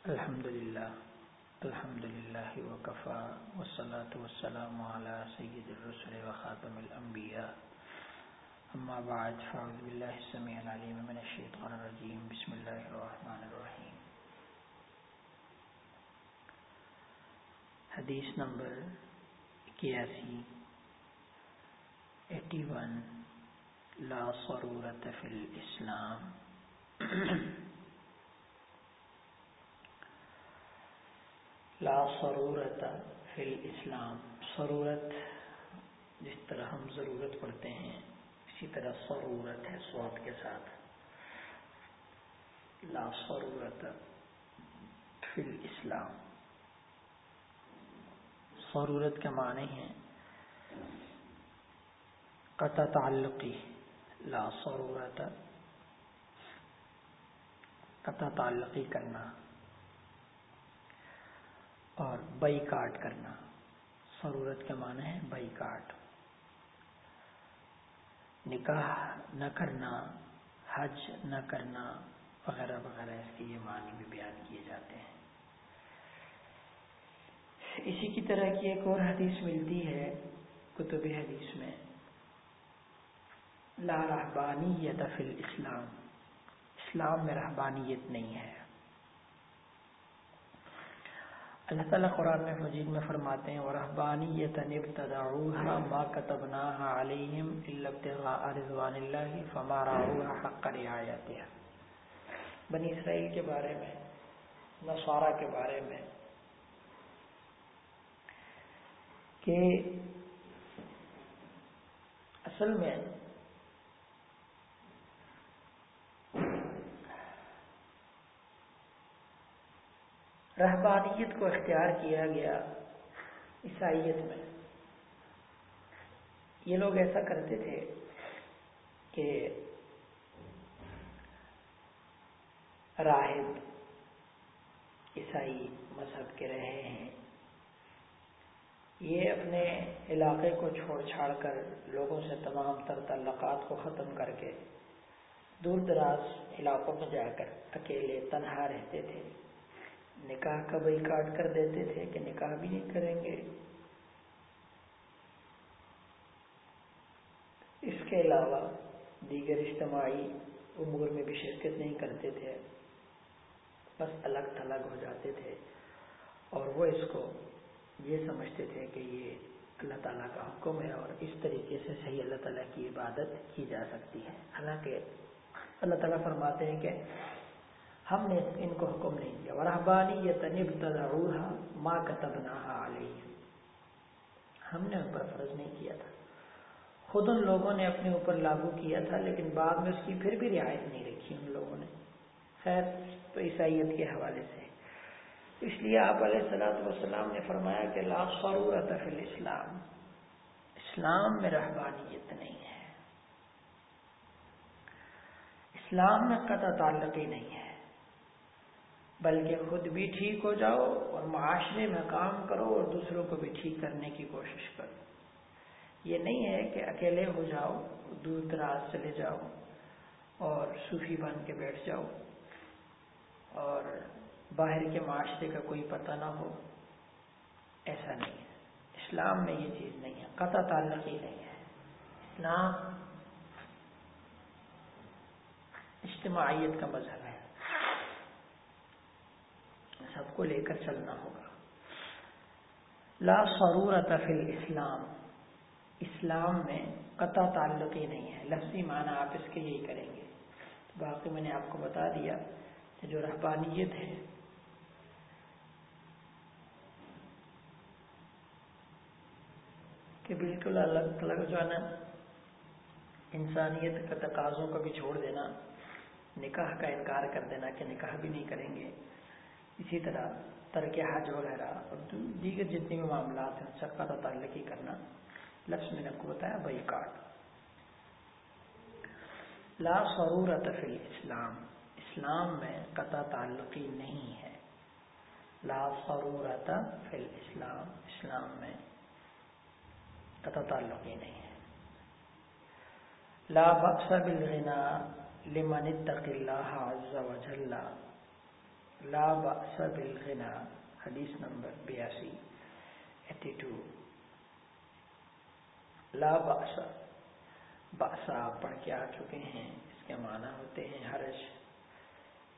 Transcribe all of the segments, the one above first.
الحمد لله الحمد لله وكفى، والصلاة والسلام على سيد الرسل وخاتم الأنبياء. أما بعد، فأعوذ بالله السميع العليم من الشيطان الرجيم. بسم الله الرحمن الرحيم. حدیث نمبر اکیاسی. ایٹی ون لا ضرورت فی الاسلام لا ضرورت فی الاسلام۔ ضرورت، جس طرح ہم ضرورت پڑھتے ہیں، اسی طرح ضرورت ہے سواد کے ساتھ۔ لا ضرورت فی الاسلام۔ ضرورت کے معنی ہیں قطع تعلقی۔ لا ضرورت، قطع تعلقی کرنا۔ اور بائی کاٹ کرنا۔ ضرورت کے معنی ہے بائی کاٹ نکاح نہ کرنا، حج نہ کرنا وغیرہ وغیرہ، اس کے یہ معنی بھی بیان کیے جاتے ہیں۔ اسی کی طرح کی ایک اور حدیث ملتی ہے، کتب حدیث میں، لا رحبانیت فی الاسلام۔ اسلام میں رحبانیت نہیں ہے۔ اللہ تعالیٰ قرآن میں مجید میں فرماتے ہیں ورحبانیت ابتدعوها ما كتبناها عليهم الا ابتغاء رضوان الله فما رعوها حق رعایتها بنی اسرائیل کے بارے میں، نصارہ کے بارے میں کہ اصل میں رہبانیت کو اختیار کیا گیا عیسائیت میں۔ یہ لوگ ایسا کرتے تھے کہ راہب عیسائی مذہب کے رہے ہیں۔ یہ اپنے علاقے کو چھوڑ چھاڑ کر لوگوں سے تمام تر تعلقات کو ختم کر کے دور دراز علاقوں میں جا کر اکیلے تنہا رہتے تھے۔ نکاح کا بھائی کاٹ کر دیتے تھے کہ نکاح بھی نہیں کریں گے۔ اس کے علاوہ دیگر اجتماعی امور میں بھی شرکت نہیں کرتے تھے۔ بس الگ تھلگ ہو جاتے تھے۔ اور وہ اس کو یہ سمجھتے تھے کہ یہ اللہ تعالیٰ کا حکم ہے اور اس طریقے سے صحیح اللہ تعالیٰ کی عبادت کی جا سکتی ہے۔ حالانکہ اللہ تعالیٰ فرماتے ہیں کہ ہم نے ان کو حکم نہیں دیا۔ ورحبانی یہ تنب تضا ماں کا تبنا ہم نے ان پر فرض نہیں کیا تھا۔ خود ان لوگوں نے اپنے اوپر لاگو کیا تھا، لیکن بعد میں اس کی پھر بھی رعایت نہیں رکھی ان لوگوں نے۔ خیر، تو عیسائیت کے حوالے سے۔ اس لیے آپ علیہ السلاۃ وسلام نے فرمایا کہ لا ضرورت فی الاسلام۔ اسلام میں رہبانیت نہیں ہے۔ اسلام میں قطع تعلق ہی نہیں ہے۔ بلکہ خود بھی ٹھیک ہو جاؤ اور معاشرے میں کام کرو اور دوسروں کو بھی ٹھیک کرنے کی کوشش کرو۔ یہ نہیں ہے کہ اکیلے ہو جاؤ، دور دراز چلے جاؤ اور صوفی بن کے بیٹھ جاؤ اور باہر کے معاشرے کا کوئی پتہ نہ ہو۔ ایسا نہیں ہے۔ اسلام میں یہ چیز نہیں ہے، قطع تعلق ہی نہیں ہے۔ اسلام اجتماعیت کا مذہب ہے۔ سب کو لے کر چلنا ہوگا۔ لا ضرورت فی الاسلام۔ اسلام میں قطع تعلق ہی نہیں ہے۔ لفظی معنی آپ اس کے یہی کریں گے۔ باقی میں نے آپ کو بتا دیا کہ جو رحبانیت ہے، کہ بالکل الگ الگ جو ہے نا، انسانیت کا تقاضوں کو بھی چھوڑ دینا، نکاح کا انکار کر دینا کہ نکاح بھی نہیں کریں گے۔ اسی طرح ترک حج وغیرہ، اور دیگر جتنے بھی معاملات ہیں، سب کا تعلق ہی کرنا۔ لفظ میں نے کو بتایا بھائی کاٹ لا ضرورت فی اسلام اسلام میں قطع تعلقی نہیں ہے۔ لا ضرورت فی اسلام اسلام میں قطع تعلقی نہیں ہے۔ لا بخش بالغنا لمن اتق اللہ عز و جل لا بأس بالغنا حدیث نمبر بیاسی. ایٹی ٹو لا بأس. بأسا پڑھ کے آ چکے ہیں. اس کے معنی ہوتے ہیں حرج.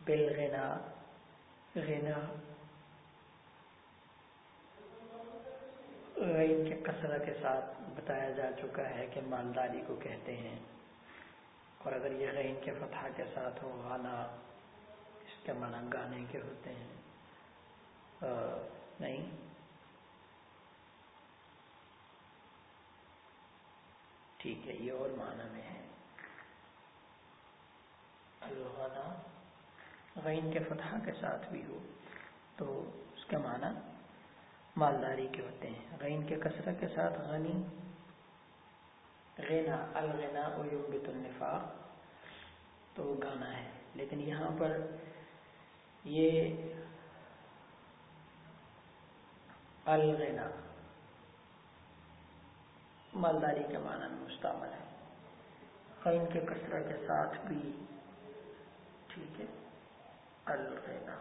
بالغنا غنا غین کے کثرہ کے ساتھ بتایا جا چکا ہے کہ مالداری کو کہتے ہیں اور اگر یہ غین کے فتح کے ساتھ ہو غانا کے معنی گانے کے ہوتے ہیں؟ نہیں۔ ٹھیک ہے، یہ اور معنی میں ہے۔ الغنا غین کے فتح کے ساتھ بھی ہو، تو اس کا معنی مالداری کے ہوتے ہیں۔ غین کے کثرت کے ساتھ غنی، غنا، الغنا یوبت النفاق، تو گانا ہے۔ لیکن یہاں پر یہ الغنا، مالداری کے معنی میں مستعمل ہے۔ غین کے کثرت کے ساتھ بھی ٹھیک ہے۔ الغنا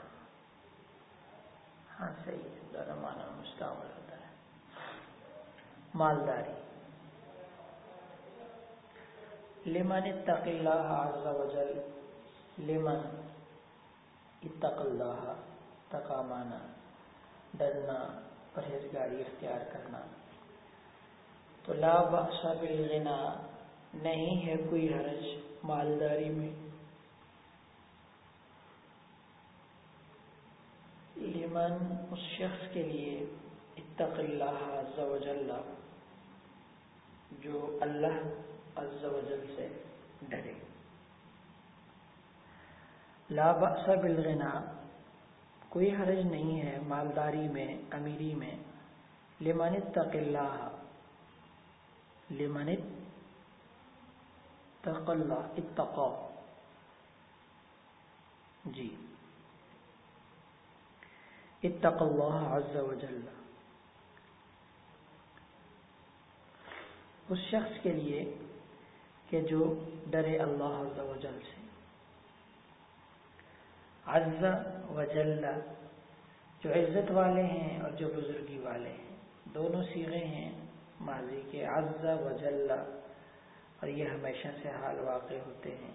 ہاں صحیح ہے، زیادہ معنی مستعمل ہوتا ہے۔ مالداری، لمن اتق اللہ عز وجل، لمن اتق اللہ تقا مانا، ڈرنا، پرہیزگاری اختیار کرنا۔ تو لا بأس بالغنا، نہیں ہے کوئی حرج مالداری میں۔ لمن اس شخص کے لیے اتق اللہ عز و جو اللہ عز و جل سے ڈرے لا بأس بالغنا کوئی حرج نہیں ہے مالداری میں، امیری میں۔ لمن اتق اللہ۔ لمن اتق اللہ اتقا جی۔ اتق اللہ عز و جل اس شخص کے لیے کہ جو ڈرے اللہ عز و جل سے۔ عز و جل جو عزت والے ہیں اور جو بزرگی والے ہیں، دونوں سیغے ہیں، ماضی کے عز و جل اور یہ ہمیشہ سے حال واقع ہوتے ہیں۔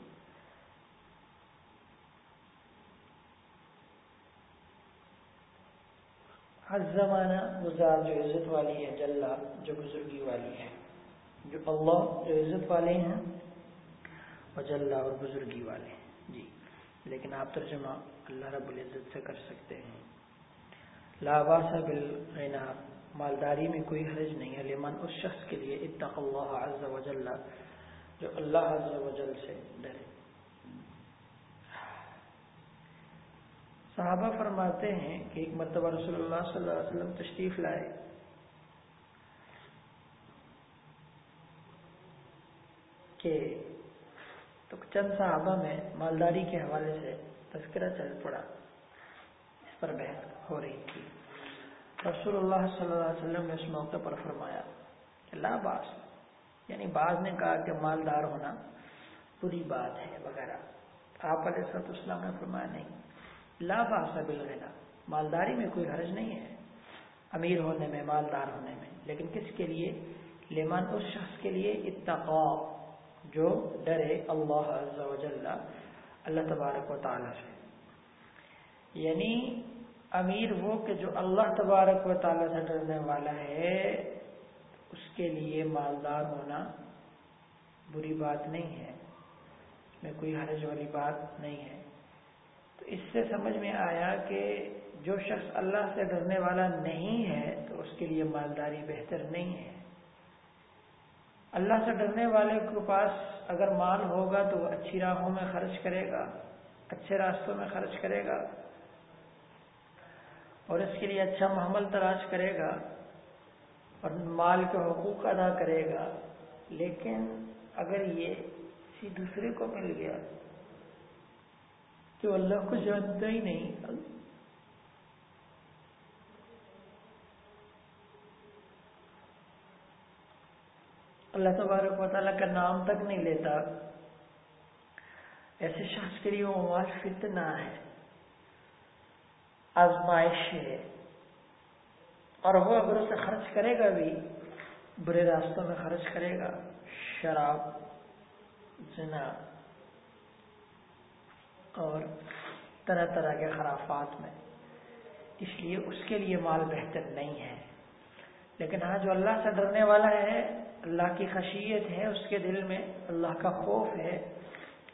مانا وہ ذات جو عزت والی ہے جلا جو بزرگی والی ہے۔ جو اللہ، جو عزت والے ہیں وہ جلا اور بزرگی والے ہیں۔ لیکن آپ ترجمہ اللہ رب العزت سے کر سکتے ہیں۔ لاباسا بالغنا مالداری میں کوئی حرج نہیں ہے، لمن اس شخص کے لیے اتق اللہ عز و جل جو اللہ عز و جل سے ڈرے۔ صحابہ فرماتے ہیں کہ ایک مرتبہ رسول اللہ صلی اللہ علیہ وسلم تشریف لائے۔ کہ تو چند صحابہ میں مالداری کے حوالے سے تذکرہ چل پڑا، اس پر بحث ہو رہی تھی۔ رسول اللہ صلی اللہ علیہ وسلم نے اس موقع پر فرمایا کہ لا باس یعنی بعض نے کہا کہ مالدار ہونا بری بات ہے وغیرہ۔ آپ علیہ السلام نے فرمایا نہیں، لا باس بالغنا مالداری میں کوئی حرج نہیں ہے، امیر ہونے میں، مالدار ہونے میں۔ لیکن کس کے لیے؟ لیمن، اس شخص کے لیے اتقا جو ڈرے اللہ عز و جل اللہ تبارک و تعالی سے۔ یعنی امیر وہ کہ جو اللہ تبارک و تعالی سے ڈرنے والا ہے، اس کے لیے مالدار ہونا بری بات نہیں ہے اس میں کوئی حرج والی بات نہیں ہے۔ تو اس سے سمجھ میں آیا کہ جو شخص اللہ سے ڈرنے والا نہیں ہے، تو اس کے لیے مالداری بہتر نہیں ہے۔ اللہ سے ڈرنے والے کے پاس اگر مال ہوگا تو وہ اچھی راہوں میں خرچ کرے گا، اچھے راستوں میں خرچ کرے گا اور اس کے لیے اچھا محمل تلاش کرے گا اور مال کے حقوق ادا کرے گا۔ لیکن اگر یہ کسی دوسرے کو مل گیا تو اللہ کو جانتا ہی نہیں۔ اللہ تبارک و تعالیٰ کا نام تک نہیں لیتا۔ ایسے شخص کے لیے وہ مال فتنہ ہے، آزمائش ہے۔ اور وہ اگر اسے خرچ کرے گا بھی، برے راستوں میں خرچ کرے گا، شراب، زنا اور طرح طرح کے خرافات میں۔ اس لیے اس کے لیے مال بہتر نہیں ہے۔ لیکن ہاں جو اللہ سے ڈرنے والا ہے اللہ کی خشیت ہے، اس کے دل میں اللہ کا خوف ہے،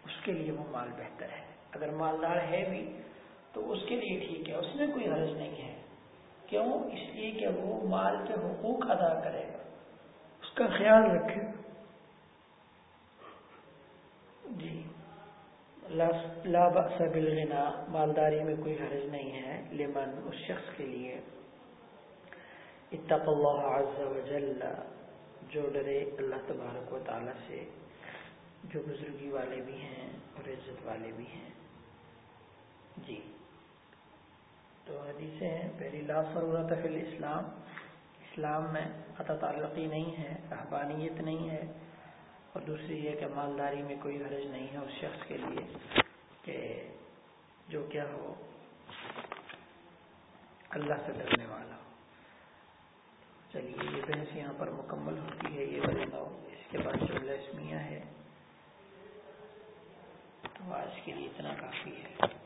اس کے لیے وہ مال بہتر ہے۔ اگر مالدار ہے بھی، تو اس کے لیے ٹھیک ہے، اس میں کوئی حرض نہیں ہے۔ کیوں؟ اس لیے کہ وہ مال کے حقوق ادا کرے گا۔ اس کا خیال رکھے۔ جی۔ لا بأس بالغنا مالداری میں کوئی حرج نہیں ہے۔ لمن، اس شخص کے لیے۔ اتق اللہ عز و جل۔ جو ڈرے اللہ تبارک و تعالی سے، جو بزرگی والے بھی ہیں اور عزت والے بھی ہیں۔ جی۔ تو حدیثیں ہیں، پہلی، لا ضرورت فی الاسلام۔ اسلام میں قطع تعلقی نہیں ہے رحبانیت نہیں ہے۔ اور دوسری یہ کہ مالداری میں کوئی حرج نہیں ہے اس شخص کے لیے کہ جو کیا ہو، اللہ سے ڈرنے والا ہو۔ چلیے، یہ بحث یہاں پر مکمل ہوتی ہے، یہ بتاؤ اس کے بعد جو لسمیاں ہے تو آج کے لیے اتنا کافی ہے۔